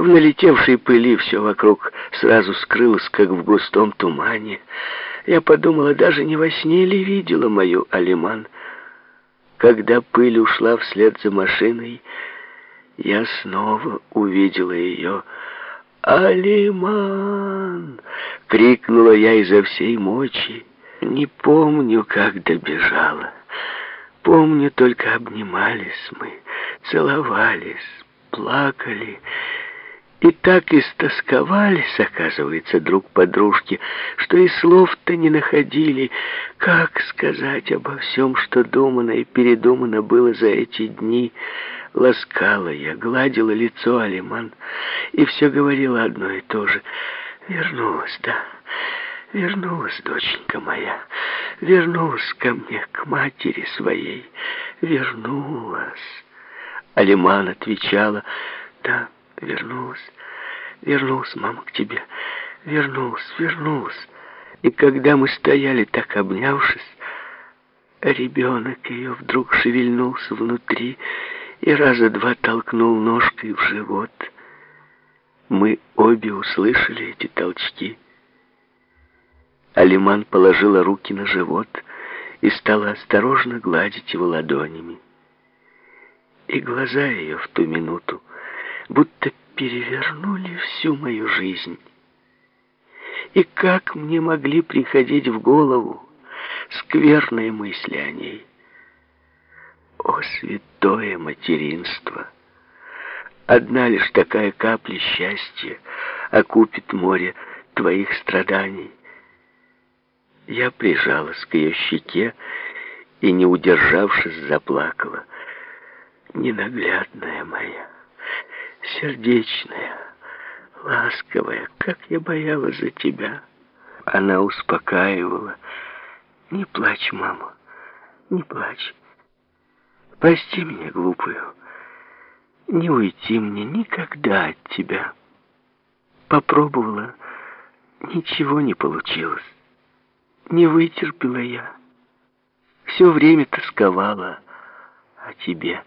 В налетевшей пыли все вокруг сразу скрылось, как в густом тумане. Я подумала, даже не во сне ли видела мою Алиман. Когда пыль ушла вслед за машиной, я снова увидела ее. «Алиман!» — крикнула я изо всей мочи. Не помню, как добежала. Помню, только обнимались мы, целовались, плакали и так истосковались, оказывается, друг по дружке, что и слов-то не находили, как сказать обо всем, что думано и передумано было за эти дни. Ласкала я, гладила лицо Алиман и все говорила одно и то же. Вернулась, да, вернулась, доченька моя, вернулась ко мне, к матери своей, вернулась. Алиман отвечала, да, вернулась, вернулась, мама, к тебе, вернулась, вернулась. И когда мы стояли так обнявшись, ребенок ее вдруг шевельнулся внутри и раза два толкнул ножкой в живот. Мы обе услышали эти толчки. Алиман положила руки на живот и стала осторожно гладить его ладонями. И глаза ее в ту минуту будто перевернули всю мою жизнь. И как мне могли приходить в голову скверные мысли о ней? О, святое материнство! Одна лишь такая капля счастья окупит море твоих страданий. Я прижалась к ее щеке и, не удержавшись, заплакала. Ненаглядная моя сердечная, ласковая, как я боялась за тебя. Она успокаивала. Не плачь, мама, не плачь. Прости меня, глупую. Не уйти мне никогда от тебя. Попробовала, ничего не получилось. Не вытерпела я. Все время тосковала о тебе.